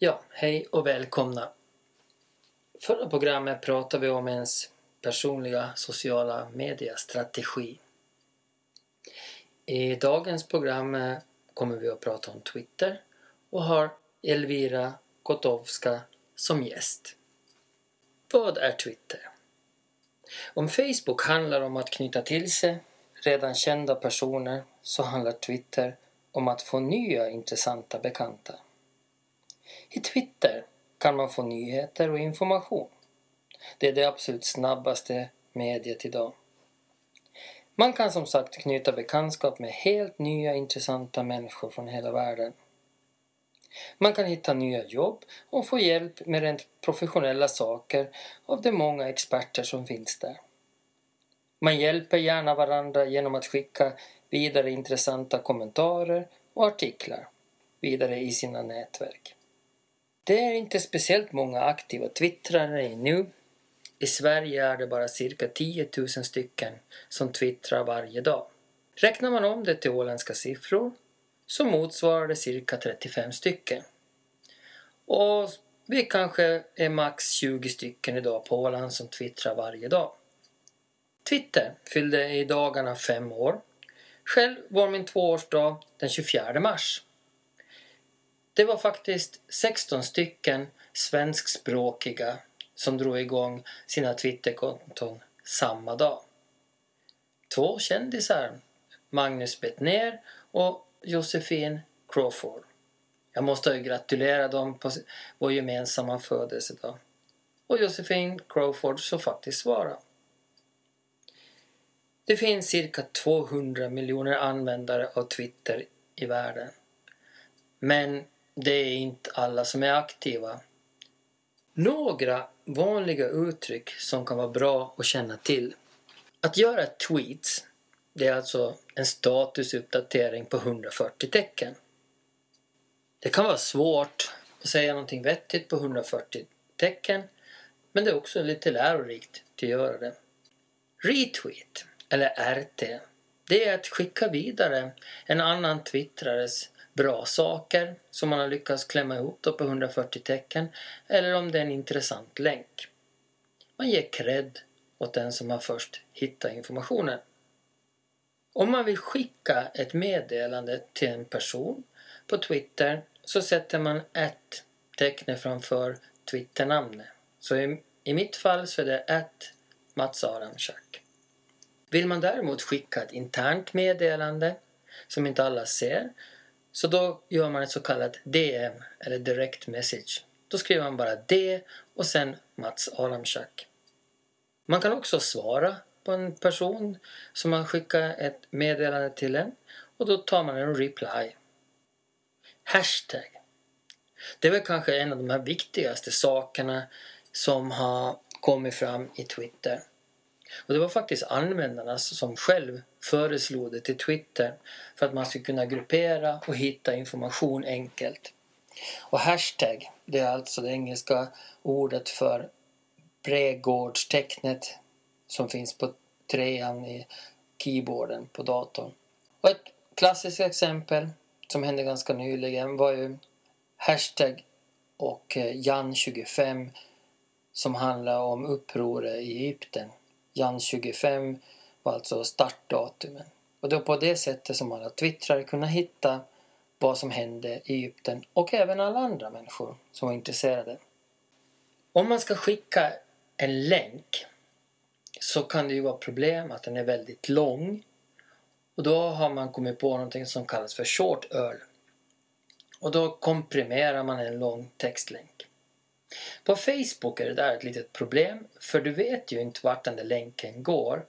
Ja, hej och välkomna. Förra programmet pratade vi om ens personliga sociala mediestrategi. I dagens program eh, kommer vi att prata om Twitter och har Elvira Kotowska som gäst. Vad är Twitter? Om Facebook handlar om att knyta till sig redan kända personer så handlar Twitter om att få nya intressanta bekanta. I Twitter kan man få nyheter och information. Det är det absolut snabbaste mediet idag. Man kan som sagt knyta bekantskap med helt nya intressanta människor från hela världen. Man kan hitta nya jobb och få hjälp med rent professionella saker av de många experter som finns där. Man hjälper gärna varandra genom att skicka vidare intressanta kommentarer och artiklar vidare i sina nätverk. Det är inte speciellt många aktiva twittrare nu. I Sverige är det bara cirka 10 000 stycken som twittrar varje dag. Räknar man om det till åländska siffror så motsvarar det cirka 35 stycken. Och vi kanske är max 20 stycken idag på Åland som twittrar varje dag. Twitter fyllde i dagarna fem år. Själv var min tvåårsdag den 24 mars. Det var faktiskt 16 stycken svenskspråkiga som drog igång sina Twitterkonton samma dag. Två kändisar, Magnus Bettner och Josefin Crawford. Jag måste ju gratulera dem på vår gemensamma födelsedag. Och Josefin Crawford så faktiskt svara. Det finns cirka 200 miljoner användare av Twitter i världen. Men det är inte alla som är aktiva. Några vanliga uttryck som kan vara bra att känna till. Att göra tweets, det är alltså en statusuppdatering på 140 tecken. Det kan vara svårt att säga någonting vettigt på 140 tecken, men det är också lite lärorikt att göra det. Retweet, eller RT, det är att skicka vidare en annan twittrares bra saker som man har lyckats klämma ihop på 140 tecken eller om det är en intressant länk. Man ger cred åt den som har först hittat informationen. Om man vill skicka ett meddelande till en person på Twitter så sätter man ett tecken framför Twitternamnet. Så i, i mitt fall så är det ett Mats Aramczak. Vill man däremot skicka ett internt meddelande som inte alla ser så då gör man ett så kallat DM eller direct message. Då skriver man bara D och sen Mats Alamczak. Man kan också svara på en person som har skickat ett meddelande till en och då tar man en reply. Hashtag. Det är väl kanske en av de här viktigaste sakerna som har kommit fram i Twitter. Och det var faktiskt användarna som själv föreslog det till Twitter för att man ska kunna gruppera och hitta information enkelt. Och hashtag, det är alltså det engelska ordet för brädgårdstecknet som finns på trean i keyboarden på datorn. Och ett klassiskt exempel som hände ganska nyligen var ju hashtag och eh, Jan25 som handlar om upproret i Egypten. Jan25 och alltså startdatumen. Och det var på det sättet som alla twittrare kunde hitta vad som hände i Egypten och även alla andra människor som var intresserade. Om man ska skicka en länk så kan det ju vara problem att den är väldigt lång och då har man kommit på någonting som kallas för short URL. Och då komprimerar man en lång textlänk. På Facebook är det där ett litet problem för du vet ju inte vart den där länken går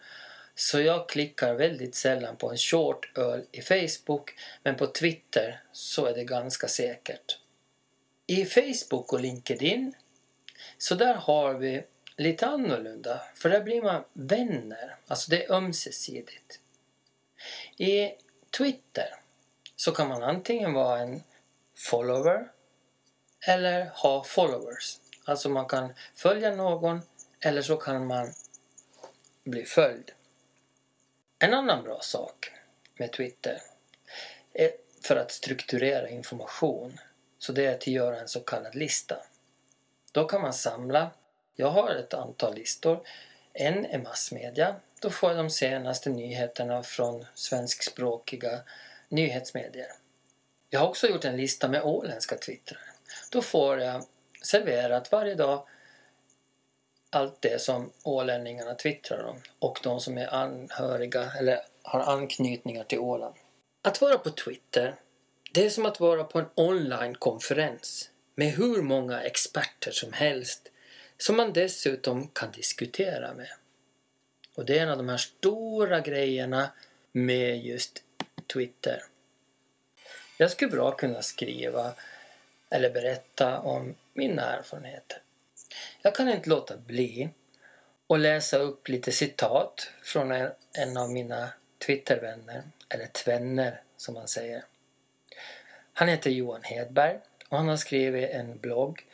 så jag klickar väldigt sällan på en short öl i Facebook men på Twitter så är det ganska säkert. I Facebook och LinkedIn så där har vi lite annorlunda för där blir man vänner, alltså det är ömsesidigt. I Twitter så kan man antingen vara en follower eller ha followers. Alltså man kan följa någon eller så kan man bli följd. En annan bra sak med Twitter är för att strukturera information Så det är att göra en så kallad lista. Då kan man samla. Jag har ett antal listor. En är massmedia. Då får jag de senaste nyheterna från svenskspråkiga nyhetsmedier. Jag har också gjort en lista med åländska twittrare. Då får jag serverat varje dag allt det som ålänningarna twittrar om och de som är anhöriga eller har anknytningar till Åland. Att vara på Twitter, det är som att vara på en onlinekonferens med hur många experter som helst som man dessutom kan diskutera med. Och det är en av de här stora grejerna med just Twitter. Jag skulle bra kunna skriva eller berätta om mina erfarenheter. Jag kan inte låta bli att läsa upp lite citat från en, en av mina Twittervänner, eller tvänner som man säger. Han heter Johan Hedberg och han har skrivit en blogg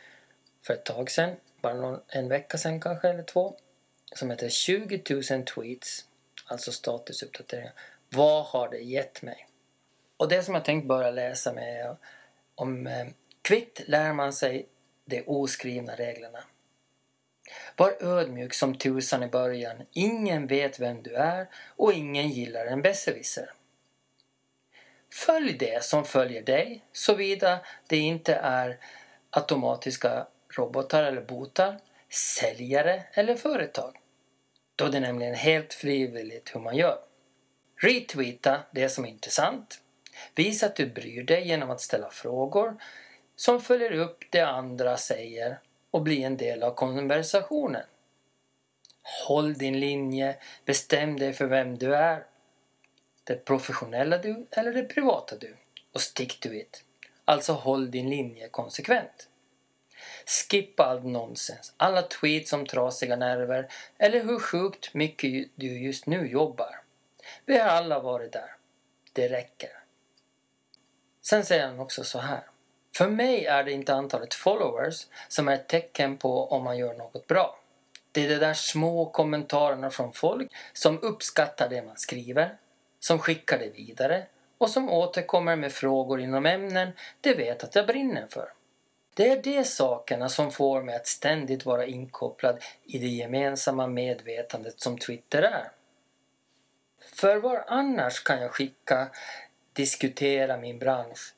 för ett tag sedan, bara någon, en vecka sedan kanske, eller två, som heter 20 000 tweets, alltså statusuppdateringar. Vad har det gett mig? Och det som jag tänkt börja läsa med är om eh, kvitt lär man sig de oskrivna reglerna. Var ödmjuk som tusan i början. Ingen vet vem du är och ingen gillar en besserwisser. Följ det som följer dig såvida det inte är automatiska robotar eller botar, säljare eller företag. Då det är nämligen helt frivilligt hur man gör. Retweeta det som är intressant. Visa att du bryr dig genom att ställa frågor som följer upp det andra säger och bli en del av konversationen. Håll din linje, bestäm dig för vem du är. Det professionella du eller det privata du. Och stick to it. Alltså håll din linje konsekvent. Skippa allt nonsens, alla tweets om trasiga nerver eller hur sjukt mycket du just nu jobbar. Vi har alla varit där. Det räcker. Sen säger han också så här. För mig är det inte antalet followers som är ett tecken på om man gör något bra. Det är de där små kommentarerna från folk som uppskattar det man skriver, som skickar det vidare och som återkommer med frågor inom ämnen de vet att jag brinner för. Det är de sakerna som får mig att ständigt vara inkopplad i det gemensamma medvetandet som Twitter är. För var annars kan jag skicka, diskutera min bransch,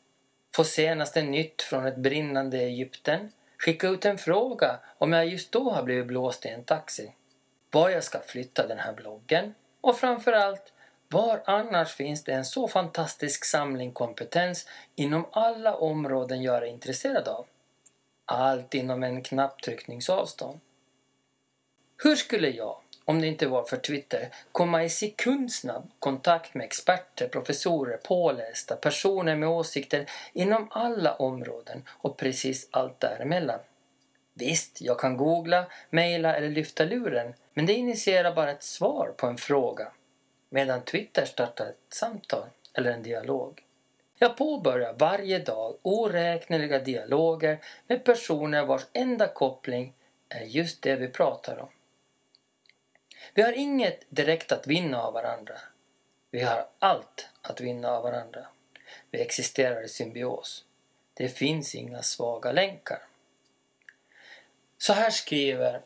få senaste nytt från ett brinnande Egypten, skicka ut en fråga om jag just då har blivit blåst i en taxi, var jag ska flytta den här bloggen och framförallt var annars finns det en så fantastisk samling kompetens inom alla områden jag är intresserad av. Allt inom en knapptryckningsavstånd. Hur skulle jag, om det inte var för Twitter, komma i sekundsnabb kontakt med experter, professorer, pålästa, personer med åsikter inom alla områden och precis allt däremellan. Visst, jag kan googla, mejla eller lyfta luren, men det initierar bara ett svar på en fråga. Medan Twitter startar ett samtal eller en dialog. Jag påbörjar varje dag oräkneliga dialoger med personer vars enda koppling är just det vi pratar om. Vi har inget direkt att vinna av varandra. Vi har allt att vinna av varandra. Vi existerar i symbios. Det finns inga svaga länkar. Så här skriver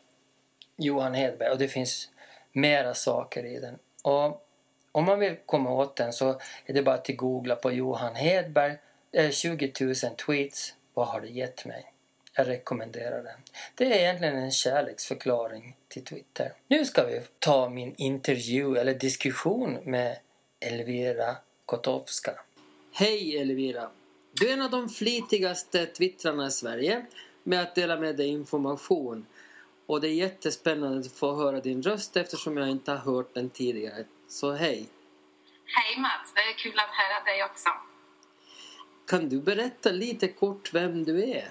Johan Hedberg och det finns mera saker i den. Och om man vill komma åt den så är det bara att googla på Johan Hedberg. Eh, 20 000 tweets. Vad har det gett mig? Jag rekommenderar den. Det är egentligen en kärleksförklaring till Twitter. Nu ska vi ta min intervju eller diskussion med Elvira Kotowska. Hej Elvira! Du är en av de flitigaste twittrarna i Sverige med att dela med dig information. Och det är jättespännande att få höra din röst eftersom jag inte har hört den tidigare. Så hej! Hej Mats! Det är kul att höra dig också. Kan du berätta lite kort vem du är?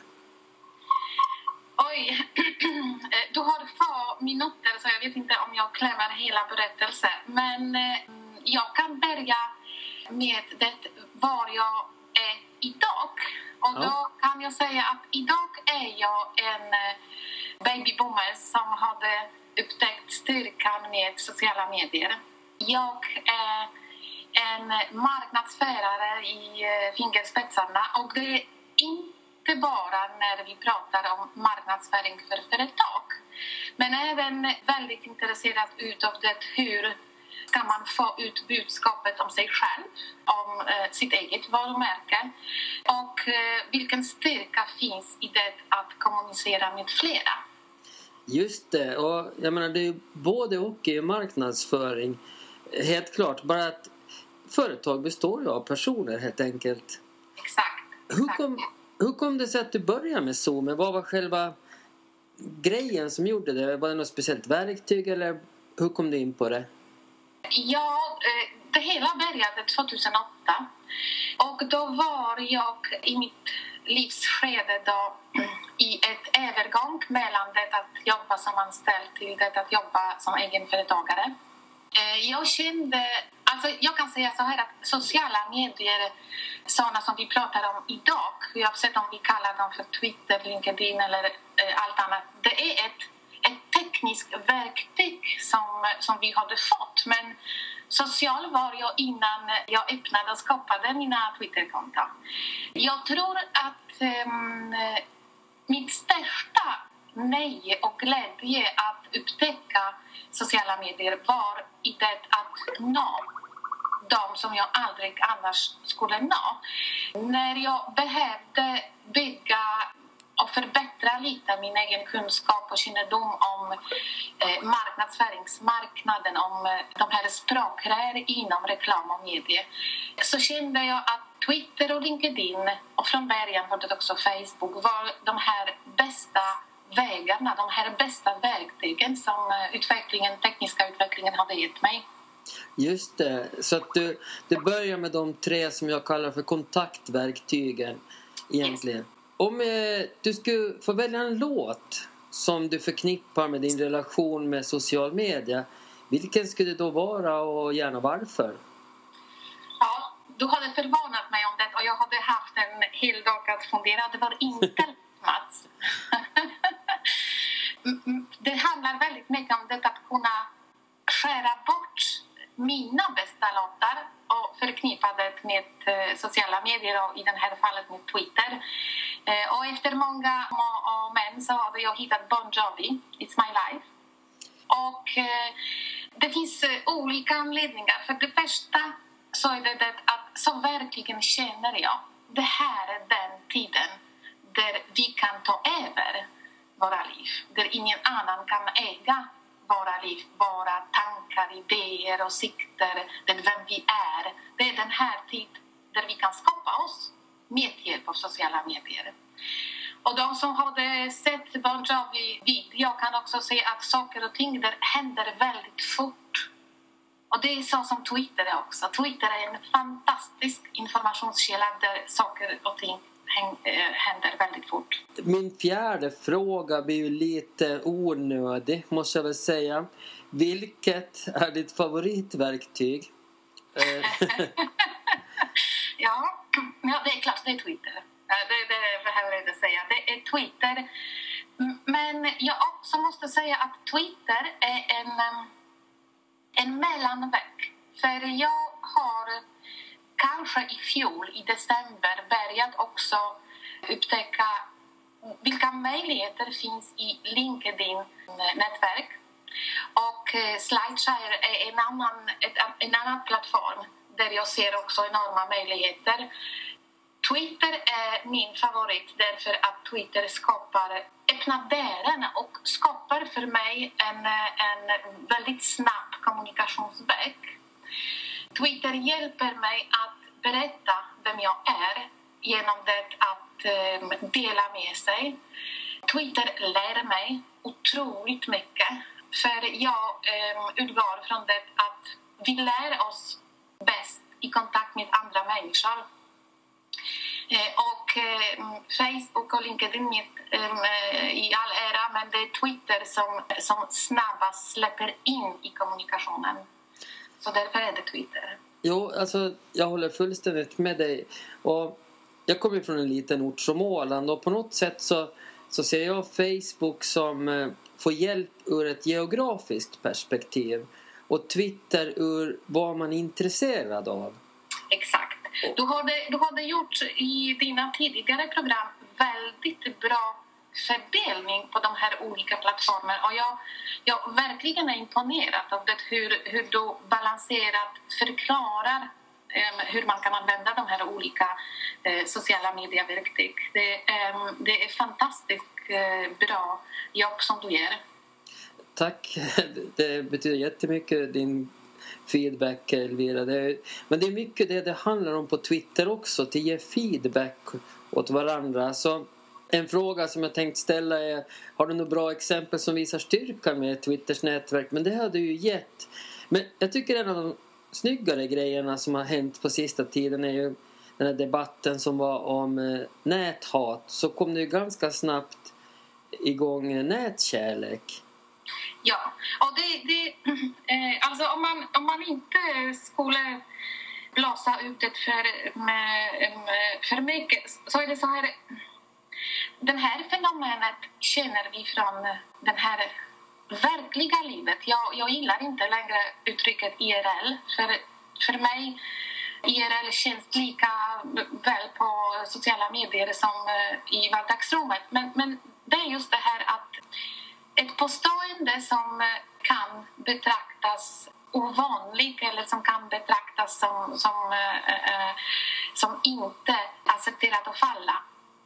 Oj, eh, du har få minuter så jag vet inte om jag klämmer hela berättelsen. Men eh, jag kan börja med det var jag är idag. Och ja. då kan jag säga att idag är jag en eh, babyboomer som hade upptäckt styrkan med sociala medier. Jag är en marknadsförare i fingerspetsarna och det är inte inte bara när vi pratar om marknadsföring för företag men även väldigt intresserad utav det hur kan man få ut budskapet om sig själv, om eh, sitt eget varumärke och eh, vilken styrka finns i det att kommunicera med flera. Just det, och jag menar det är både och i marknadsföring. Helt klart, bara att företag består ju av personer helt enkelt. Exakt. Hur kom, hur kom det sig att du började med Zoom? Vad var själva grejen som gjorde det? Var det något speciellt verktyg eller hur kom du in på det? Ja, eh, det hela började 2008 och då var jag i mitt livsskede då i ett övergång mellan det att jobba som anställd till det att jobba som egenföretagare. Eh, jag kände, alltså jag kan säga så här att sociala medier, sådana som vi pratar om idag, oavsett om vi kallar dem för Twitter, LinkedIn eller eh, allt annat, det är ett, ett tekniskt verktyg som, som vi hade fått. Men social var jag innan jag öppnade och skapade mina Twitterkonton. Jag tror att um, mitt största nöje och glädje att upptäcka sociala medier var i det att nå de som jag aldrig annars skulle nå. När jag behövde bygga och förbättra lite min egen kunskap och kännedom om eh, marknadsföringsmarknaden, om eh, de här språkrör inom reklam och medie, så kände jag att Twitter och LinkedIn och från början var det också Facebook var de här bästa vägarna, de här bästa verktygen som eh, utvecklingen, tekniska utvecklingen hade gett mig. Just det, så att du, du börjar med de tre som jag kallar för kontaktverktygen egentligen. Yes. Om eh, du skulle få välja en låt som du förknippar med din relation med social media, vilken skulle det då vara och gärna varför? Ja, du hade förvånat mig om det och jag hade haft en hel dag att fundera. Det var inte Mats det handlar väldigt mycket om det att kunna skära bort mina bästa låtar och förknippa det med eh, sociala medier och i det här fallet med Twitter. Eh, och efter många och men så har jag hittat Bon Jovi, It's My Life. Och eh, det finns olika anledningar. För det första så är det det att så verkligen känner jag det här är den tiden där vi kan ta över våra liv, där ingen annan kan äga våra liv, våra tankar, idéer, åsikter, det vem vi är. Det är den här tiden där vi kan skapa oss med hjälp av sociala medier. Och de som hade sett Bon Jovi-video kan också se att saker och ting där händer väldigt fort. Och det är så som Twitter är också. Twitter är en fantastisk informationskälla där saker och ting händer väldigt fort. Min fjärde fråga blir ju lite onödig, måste jag väl säga. Vilket är ditt favoritverktyg? Eh. ja, ja, det är klart det är Twitter. Det, det behöver jag inte säga. Det är Twitter. Men jag också måste säga att Twitter är en, en mellanväg. För jag har kanske i fjol i december börjat också upptäcka vilka möjligheter finns i LinkedIn-nätverk. Och eh, Slideshare är en annan, en annan plattform där jag ser också enorma möjligheter. Twitter är min favorit därför att Twitter skapar öppna dörren och skapar för mig en, en väldigt snabb kommunikationsväg. Twitter hjälper mig att berätta vem jag är genom det att eh, dela med sig. Twitter lär mig otroligt mycket för jag eh, utgår från det att vi lär oss bäst i kontakt med andra människor. Eh, och eh, Facebook och LinkedIn ehm, eh, i all ära, men det är Twitter som, som snabbast släpper in i kommunikationen. Så därför är det Twitter. Jo, alltså jag håller fullständigt med dig. Och jag kommer från en liten ort som Åland och på något sätt så, så ser jag Facebook som eh, får hjälp ur ett geografiskt perspektiv och Twitter ur vad man är intresserad av. Exakt. Du hade, du hade gjort i dina tidigare program väldigt bra fördelning på de här olika plattformarna. Och jag, jag verkligen är imponerad av det, hur, hur du balanserat förklarar eh, hur man kan använda de här olika eh, sociala medieverktyg. Det, eh, det är fantastiskt eh, bra jobb som du gör. Tack. Det betyder jättemycket, din feedback, Elvira. Det men det är mycket det det handlar om på Twitter också, att ge feedback åt varandra. Alltså, en fråga som jag tänkt ställa är, har du några bra exempel som visar styrkan med Twitters nätverk? Men det har du ju gett. Men jag tycker en av de snyggare grejerna som har hänt på sista tiden är ju den här debatten som var om eh, näthat. Så kom det ju ganska snabbt igång eh, nätkärlek. Ja, och det, det eh, alltså om man, om man inte skulle blåsa ut det för, med, för mycket så är det så här det här fenomenet känner vi från eh, det här verkliga livet. Jag, jag gillar inte längre uttrycket IRL. För, för mig IRL känns lika väl på sociala medier som eh, i vardagsrummet. Men, men det är just det här att ett påstående som eh, kan betraktas ovanligt eller som kan betraktas som, som, som inte accepterat att falla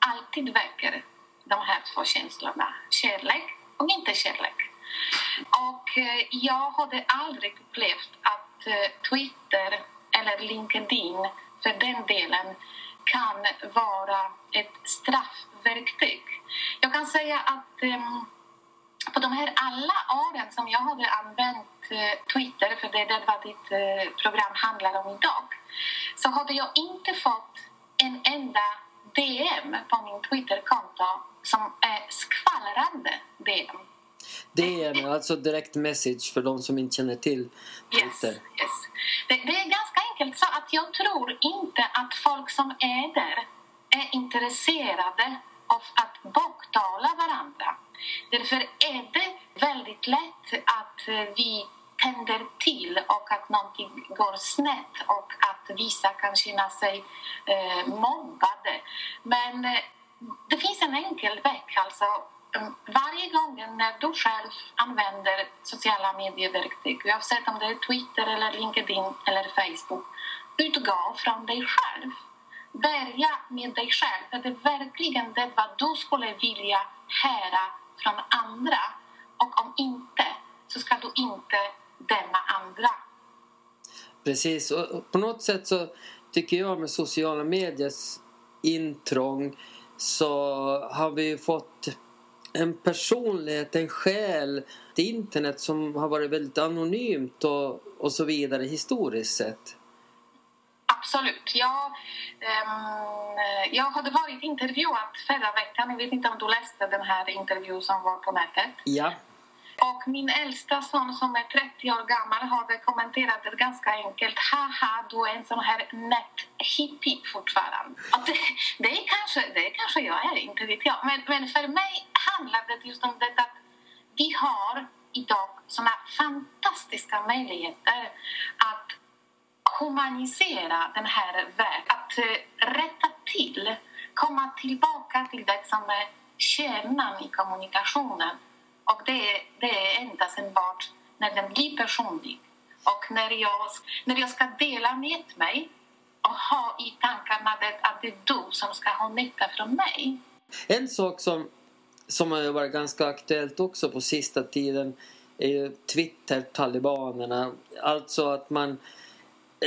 alltid väcker de här två känslorna, kärlek och inte kärlek. Och eh, jag hade aldrig upplevt att eh, Twitter eller LinkedIn för den delen kan vara ett straffverktyg. Jag kan säga att ehm, på de här alla åren som jag hade använt eh, Twitter, för det är vad ditt program handlar om idag, så hade jag inte fått en enda DM på min Twitterkonto som är skvallrande DM. DM, alltså direct message för de som inte känner till Twitter. Yes, yes. Det, det, är ganska enkelt så att jag tror inte att folk som är där är intresserade av att baktala varandra. Därför är det väldigt lätt att vi tänder till och att någonting går snett och att vissa kan känna sig eh, mobbade. Men eh, det finns en enkel väg. Alltså, mm, varje gång när du själv använder sociala medieverktyg oavsett om det är Twitter, eller LinkedIn eller Facebook utgå från dig själv. Börja med dig själv. Är det verkligen det vad du skulle vilja höra från andra. Och om inte, så ska du inte döma andra. Precis, och på något sätt så tycker jag med sociala mediers intrång så har vi fått en personlighet, en själ till internet som har varit väldigt anonymt och, och så vidare historiskt sett. Absolut. Jag, um, jag hade varit intervjuad förra veckan. Jag vet inte om du läste den här intervjun som var på nätet. Ja. Och min äldsta son som är 30 år gammal hade kommenterat det ganska enkelt. Haha, du är en sån här näthippie fortfarande. Och det, det, är kanske, det kanske jag är, inte vet jag. Men, men för mig handlar det just om det att vi har idag såna fantastiska möjligheter att humanisera den här världen. Att eh, rätta till, komma tillbaka till det som är kärnan i kommunikationen och det, det är endast enbart när den blir personlig och när jag, när jag ska dela med mig och ha i tankarna det, att det är du som ska ha nytta från mig. En sak som, som har varit ganska aktuellt också på sista tiden är ju Twitter-talibanerna. Alltså att man...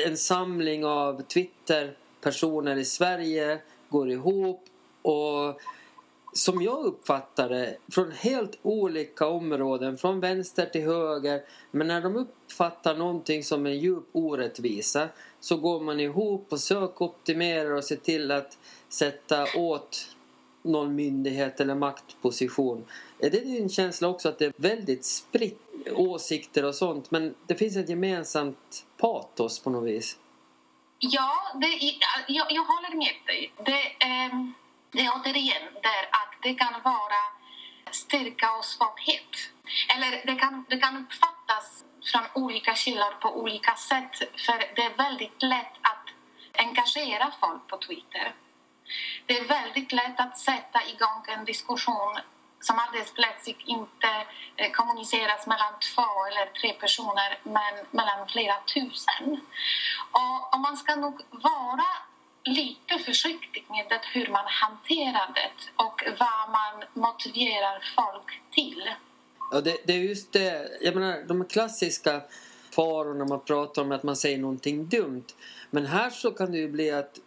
En samling av Twitter-personer i Sverige går ihop och som jag uppfattar det, från helt olika områden, från vänster till höger. Men när de uppfattar någonting som en djup orättvisa så går man ihop och sökoptimerar och ser till att sätta åt någon myndighet eller maktposition. Är det din känsla också att det är väldigt spritt åsikter och sånt men det finns ett gemensamt patos på något vis? Ja, det, jag, jag håller med dig. Det, eh det är återigen där att det kan vara styrka och svaghet. Eller det kan, det kan uppfattas från olika källor på olika sätt för det är väldigt lätt att engagera folk på Twitter. Det är väldigt lätt att sätta igång en diskussion som alldeles plötsligt inte eh, kommuniceras mellan två eller tre personer men mellan flera tusen. Och, och man ska nog vara lite försiktig med det, hur man hanterar det och vad man motiverar folk till. Ja, det, det är just det. Jag menar, de klassiska farorna man pratar om att man säger någonting dumt. Men här så kan det ju bli att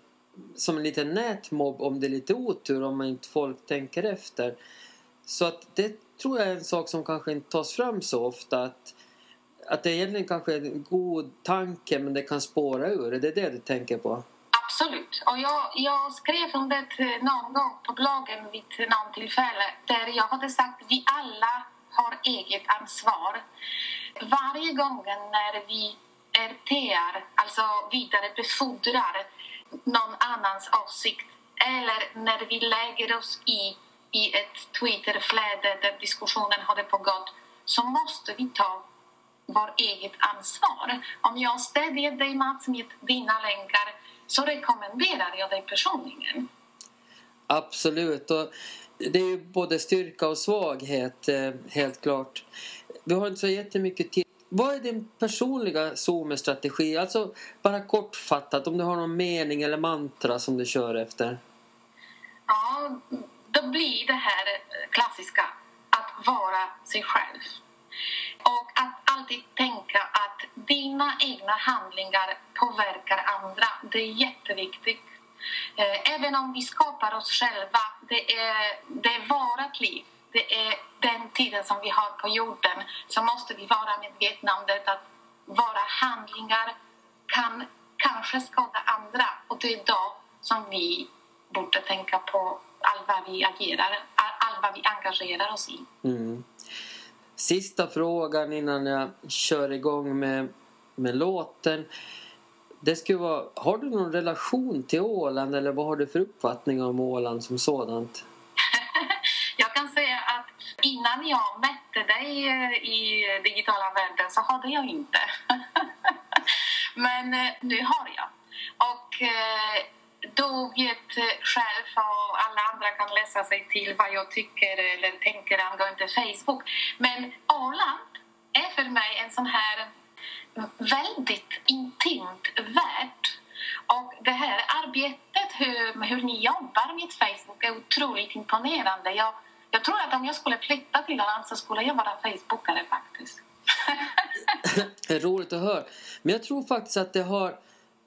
som en liten nätmobb om det är lite otur om man inte folk tänker efter. Så att det tror jag är en sak som kanske inte tas fram så ofta. Att, att det egentligen kanske är en god tanke men det kan spåra ur. Det är det du tänker på? Absolut. Och jag, jag skrev om det någon gång på bloggen vid någon tillfälle där jag hade sagt att vi alla har eget ansvar. Varje gång när vi RTR, alltså vidarebefordrar någon annans åsikt eller när vi lägger oss i i ett Twitterflöde där diskussionen hade pågått så måste vi ta vårt eget ansvar. Om jag stödjer dig Mats med dina länkar så rekommenderar jag dig personligen. Absolut. Och det är ju både styrka och svaghet, eh, helt klart. Vi har inte så jättemycket tid. Vad är din personliga Zoom-strategi? Alltså bara kortfattat, om du har någon mening eller mantra som du kör efter. Ja, då blir det här klassiska att vara sig själv. Och att alltid tänka dina egna handlingar påverkar andra. Det är jätteviktigt. Eh, även om vi skapar oss själva, det är, det är vårt liv. Det är den tiden som vi har på jorden. Så måste vi vara medvetna om det att våra handlingar kan kanske skada andra. Och det är då som vi borde tänka på allt vad vi agerar, allt vad vi engagerar oss i. Mm. Sista frågan innan jag kör igång med, med låten. Det skulle vara, har du någon relation till Åland eller vad har du för uppfattning om Åland som sådant? jag kan säga att innan jag mätte dig eh, i digitala världen så hade jag inte. Men eh, nu har jag. Och eh, då vet eh, själv och alla andra kan läsa sig till vad jag tycker eller tänker angående Facebook. Men Åland är för mig en sån här väldigt intimt värld. Och det här arbetet, hur, hur ni jobbar med Facebook är otroligt imponerande. Jag, jag tror att om jag skulle flytta till Åland så skulle jag vara Facebookare faktiskt. det är roligt att höra. Men jag tror faktiskt att det har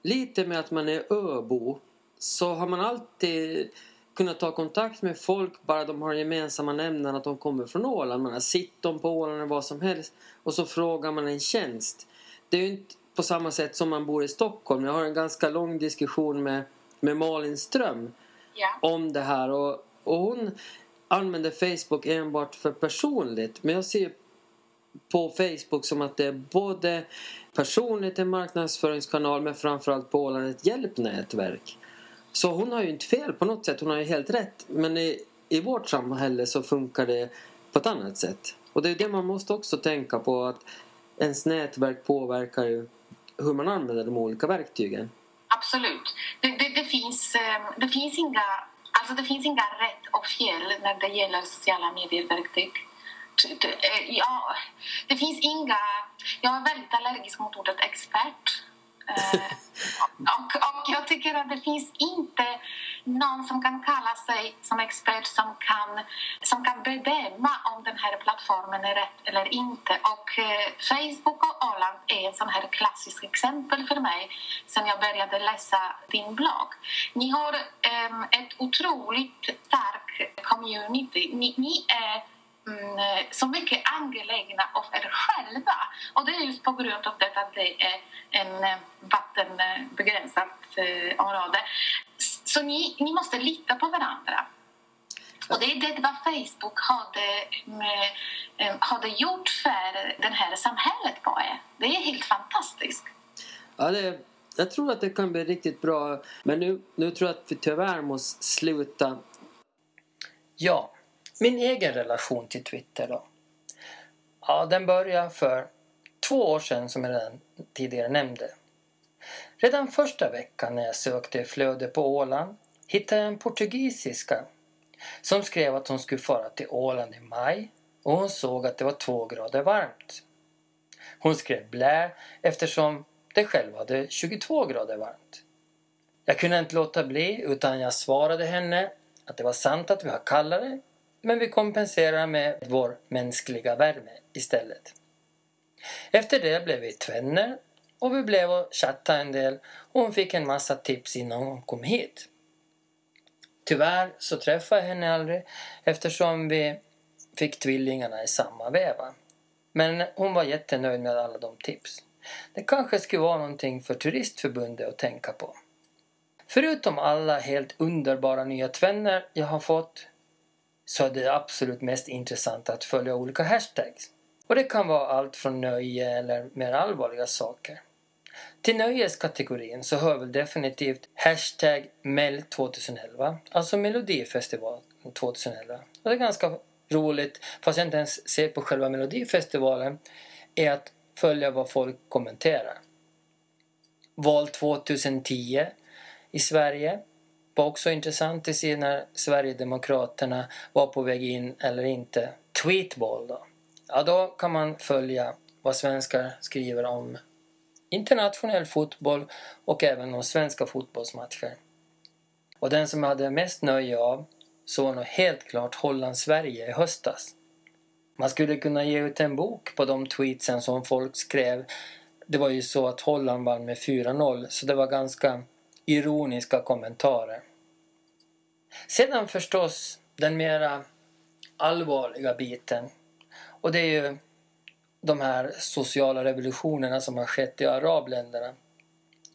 lite med att man är öbo så har man alltid kunnat ta kontakt med folk bara de har gemensamma nämnaren att de kommer från Åland. Man har sitt dem på Åland eller vad som helst och så frågar man en tjänst. Det är ju inte på samma sätt som man bor i Stockholm. Jag har en ganska lång diskussion med, med Malin Ström ja. om det här och, och hon använder Facebook enbart för personligt. Men jag ser på Facebook som att det är både personligt en marknadsföringskanal men framförallt på Åland ett hjälpnätverk. Så hon har ju inte fel på något sätt, hon har ju helt rätt. Men i, i vårt samhälle så funkar det på ett annat sätt. Och det är det man måste också tänka på att ens nätverk påverkar ju hur man använder de olika verktygen. Absolut. Det, det, det, finns, ehm, det, finns inga, alltså det finns inga rätt och fel när det gäller sociala medieverktyg. Eh, ja, det finns inga... Jag är väldigt allergisk mot ordet expert. Eh, och, och, jag tycker att det finns inte någon som kan kalla sig som expert som kan, som kan bedöma om den här plattformen är rätt eller inte. Och eh, Facebook och Åland är ett sånt här klassiskt exempel för mig sen jag började läsa din blogg. Ni har um, ett otroligt starkt community. Ni, ni är mm, så mycket angelägna av er själva. Och det är just på grund av det att det är en eh, vattenbegränsat eh, område. Så ni, ni måste lita på varandra. Och det är det vad Facebook hade, eh, hade gjort för det här samhället på er. Det är helt fantastiskt. Ja, det, jag tror att det kan bli riktigt bra. Men nu, nu tror jag att vi tyvärr måste sluta. Ja, min egen relation till Twitter då? Ja, den började för två år sedan som jag redan tidigare nämnde. Redan första veckan när jag sökte flöde på Åland hittade jag en portugisiska som skrev att hon skulle fara till Åland i maj och hon såg att det var två grader varmt. Hon skrev blä eftersom det själv hade 22 grader varmt. Jag kunde inte låta bli utan jag svarade henne att det var sant att vi har kallare men vi kompenserar med vår mänskliga värme istället. Efter det blev vi tvänner och vi blev och chattade en del och hon fick en massa tips innan hon kom hit. Tyvärr så träffade jag henne aldrig eftersom vi fick tvillingarna i samma veva. Men hon var jättenöjd med alla de tips. Det kanske skulle vara någonting för Turistförbundet att tänka på. Förutom alla helt underbara nya tvänner jag har fått så är det absolut mest intressant att följa olika hashtags. Och det kan vara allt från nöje eller mer allvarliga saker. Till nöjeskategorin så hör väl definitivt hashtag Mell2011, alltså Melodifestival 2011. Och det är ganska roligt, fast jag inte ens ser på själva Melodifestivalen, är att följa vad folk kommenterar. Val 2010 i Sverige var också intressant i sig när Sverigedemokraterna var på väg in eller inte. Tweetball då. Ja, då kan man följa vad svenskar skriver om internationell fotboll och även om svenska fotbollsmatcher. Och den som jag hade mest nöje av såg nog helt klart Holland-Sverige i höstas. Man skulle kunna ge ut en bok på de tweetsen som folk skrev. Det var ju så att Holland vann med 4-0 så det var ganska ironiska kommentarer. Sedan förstås den mera allvarliga biten. Och det är ju de här sociala revolutionerna som har skett i arabländerna.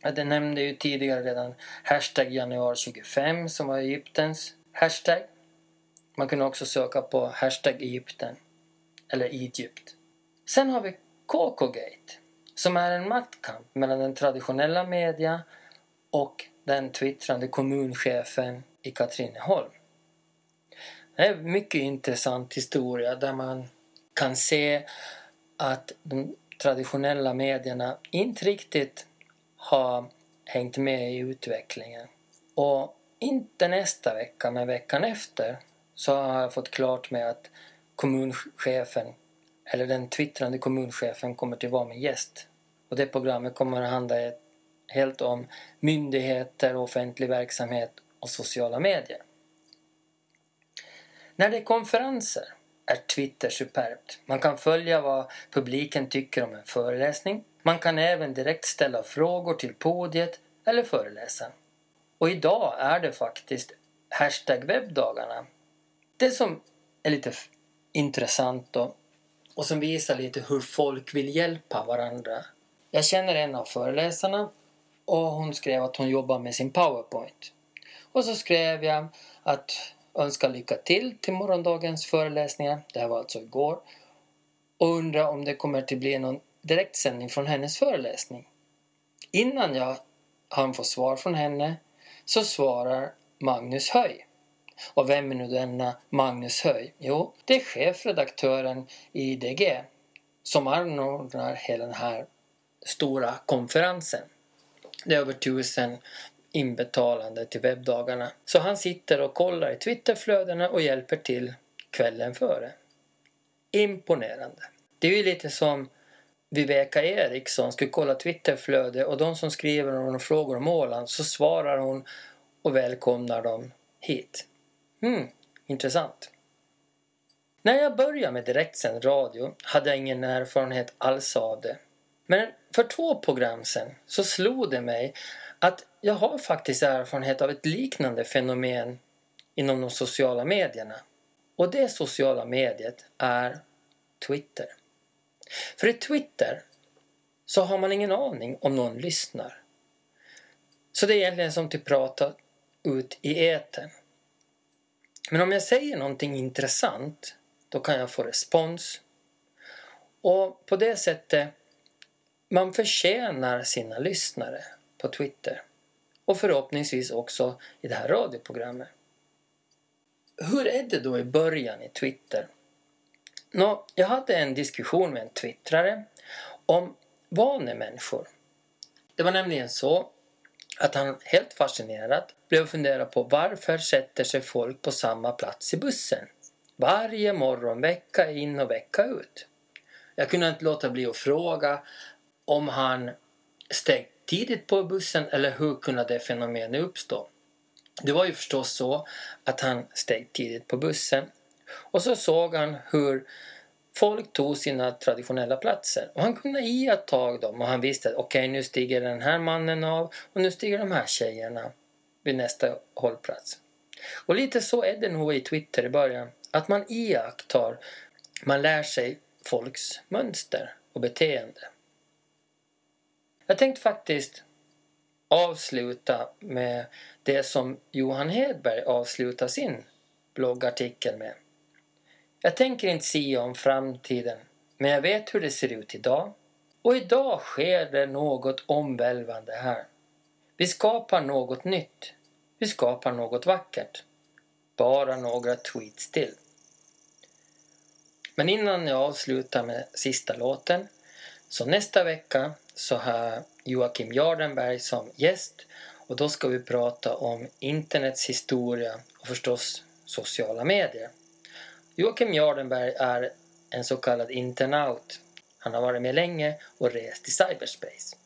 Jag nämnde ju tidigare redan hashtag januari 25 som var Egyptens hashtag. Man kunde också söka på hashtag Egypten eller Egypt. Sen har vi KK-gate som är en maktkamp mellan den traditionella media och den twittrande kommunchefen i Katrineholm. Det är en mycket intressant historia där man kan se att de traditionella medierna inte riktigt har hängt med i utvecklingen. Och inte nästa vecka, men veckan efter så har jag fått klart med att kommunchefen, eller den twittrande kommunchefen, kommer till vara min gäst. Och det programmet kommer att handla helt om myndigheter, offentlig verksamhet och sociala medier. När det är konferenser är Twitter superbt. Man kan följa vad publiken tycker om en föreläsning. Man kan även direkt ställa frågor till podiet eller föreläsaren. Och idag är det faktiskt hashtag webbdagarna. Det som är lite intressant då och som visar lite hur folk vill hjälpa varandra. Jag känner en av föreläsarna och hon skrev att hon jobbar med sin powerpoint. Och så skrev jag att önska lycka till till morgondagens föreläsningar. Det här var alltså igår. Och undra om det kommer att bli någon direktsändning från hennes föreläsning. Innan jag hann få svar från henne så svarar Magnus Höj. Och vem är nu denna Magnus Höj? Jo, det är chefredaktören i DG som anordnar hela den här stora konferensen. Det är över tusen inbetalande till webbdagarna. Så han sitter och kollar i Twitterflödena och hjälper till kvällen före. Imponerande. Det är ju lite som Viveka Eriksson skulle kolla Twitterflöde och de som skriver några frågor om Åland så svarar hon och välkomnar dem hit. Hmm, intressant. När jag började med direktsänd radio hade jag ingen erfarenhet alls av det. Men för två program sen så slog det mig att jag har faktiskt erfarenhet av ett liknande fenomen inom de sociala medierna. Och det sociala mediet är Twitter. För i Twitter så har man ingen aning om någon lyssnar. Så det är egentligen som att prata ut i eten. Men om jag säger någonting intressant då kan jag få respons. Och på det sättet man förtjänar sina lyssnare på Twitter. Och förhoppningsvis också i det här radioprogrammet. Hur är det då i början i Twitter? Nå, jag hade en diskussion med en twittrare om vanemänniskor. Det var nämligen så att han helt fascinerat blev fundera på varför sätter sig folk på samma plats i bussen? Varje morgon, vecka in och vecka ut. Jag kunde inte låta bli att fråga om han steg tidigt på bussen eller hur kunde det fenomenet uppstå? Det var ju förstås så att han steg tidigt på bussen och så såg han hur folk tog sina traditionella platser och han kunde iaktta dem och han visste att okej okay, nu stiger den här mannen av och nu stiger de här tjejerna vid nästa hållplats. Och lite så är det nog i Twitter i början. Att man iakttar, man lär sig folks mönster och beteende. Jag tänkte faktiskt avsluta med det som Johan Hedberg avslutar sin bloggartikel med. Jag tänker inte säga om framtiden, men jag vet hur det ser ut idag. Och idag sker det något omvälvande här. Vi skapar något nytt. Vi skapar något vackert. Bara några tweets till. Men innan jag avslutar med sista låten så nästa vecka så har jag Joakim Jardenberg som gäst och då ska vi prata om internets historia och förstås sociala medier. Joakim Jardenberg är en så kallad internaut. Han har varit med länge och rest i cyberspace.